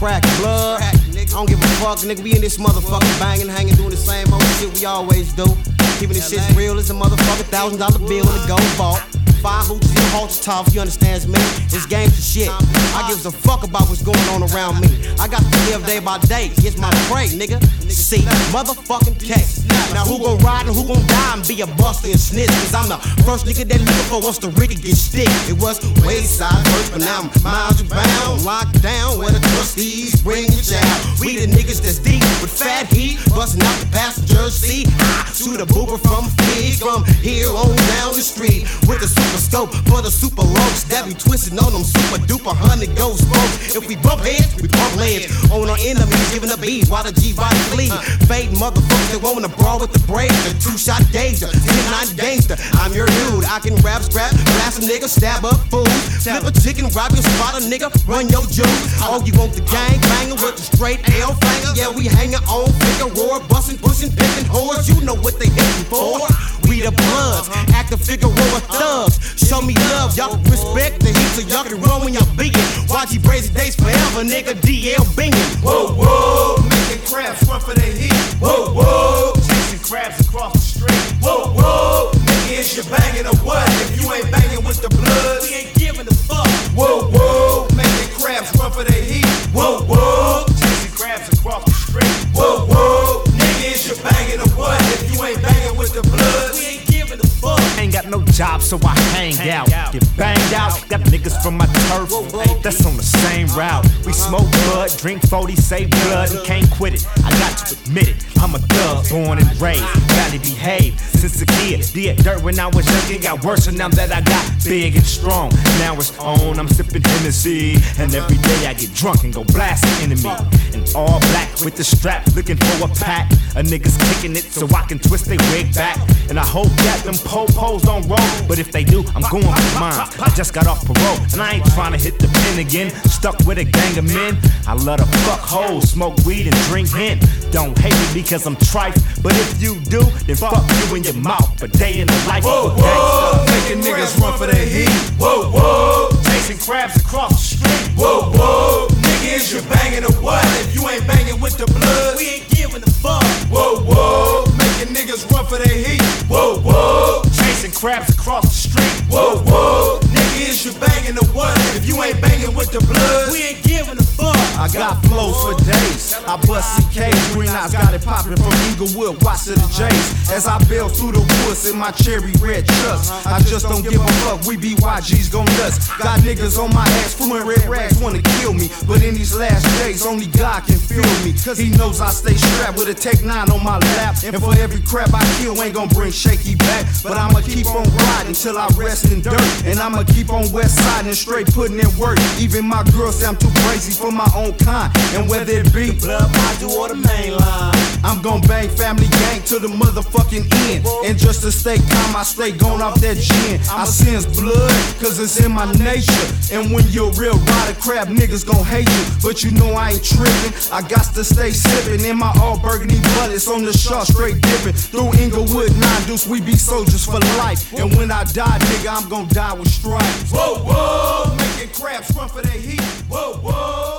crack blood. I don't give a fuck, nigga. We in this motherfucker banging, hanging, doing the same old shit we always do. Keeping this shit real as a motherfucker thousand dollar bill in the gold vault. Five hoops in halter top, you understands me? This game's the shit. I gives a fuck about what's going on around me. I got to live day by day. It's my prey, nigga. See, motherfucking case. Now who gon' ride and who gon' die and be a buster and snitch? Cause I'm the first nigga that looking for once the Ricky get stick. It was wayside first, but now I'm miles bound. Locked down where the trustees bring your child. We the niggas that's deep with fat heat, busting out the passenger seat. Shoot a boober from here on down the street with the super scope for the super lopes that be twisting on them super duper hundred ghost folks. If we bump heads, we bump legs on our enemies, giving a beat while the G body flee. Fade motherfuckers that wanna brawl with the brave, the two shot danger, 10 gangster. I'm your dude, I can rap, scrap, blast a nigga, stab up food, flip a chicken, rob your spot a nigga, run your juice. Oh, you want the gang banger with the straight L flanger? Yeah, we hanging on, finger roar, busting, pushing, pimping whores. You know what they hitting for. We the bloods, active figure roll thugs. Show me love, y'all respect the heat, so y'all can run when y'all. Watch you brazen days forever, nigga. DL binging. Whoa, whoa, making crabs run for their heat. Whoa, whoa, chasing crabs across the street. Whoa, whoa, nigga, is you banging or what? If you ain't banging with the bloods, no job, so I hang, out. Get banged out, got niggas from my turf. That's on the same route. We smoke blood, drink 40, save blood, and can't quit it. I got to admit it. I'm a thug, born and raised, Gotta behave since a kid. Did dirt when I was young, it got worse, and now that I got big and strong, now it's on. I'm sipping Hennessy, and every day I get drunk and go blast the enemy. And all black with the strap, looking for a pack. A niggas kicking it so I can twist their wig back. And I hope that them po-pos don't roll, but if they do, I'm going for mine. I just got off parole, and I ain't trying to hit the pen again. Stuck with a gang of men. I love to fuck hoes, smoke weed, and drink hen. Don't hate me because I'm trife, but if you do, then fuck you in your mouth. A day in the life whoa, of a gangster. making niggas run for their heat. Whoa, whoa, chasing crabs across the street. Whoa, whoa, the street. whoa, whoa, is you banging or what? If you ain't banging with the bloods, We ain't giving a fuck. I got flows for days. I bust CKs, green eyes got it poppin' from Inglewood, watch to the J's. As I bail through the woods in my cherry red trucks. I just don't give a fuck, we BYGs gon' nuts. Got niggas on my ass, fluent red rags wanna kill me. But in these last days, only God can feel me. Cause he knows I stay strapped with a Tech 9 on my lap. And for every crap I kill, ain't gon' bring shaky back. But I'ma keep on riding till I rest in dirt. And I'ma keep on west side and straight putting in work. Even my girl say I'm too crazy for my own kind. And whether it be Blood module or the main line. I'm gon' bang family gang to the motherfucking end. And just to stay calm, I stay gone off that gin. I sense blood, cause it's in my nature. And when you're real rider crab, niggas gon' hate you. But you know I ain't trippin'. I got to stay sippin'. In my all burgundy blood, it's on the shark, straight dippin'. Through Inglewood, nine deuce, we be soldiers for life. And when I die, nigga, I'm gon' die with stripes. Whoa, whoa, making crabs run for their heat. Whoa, the whoa,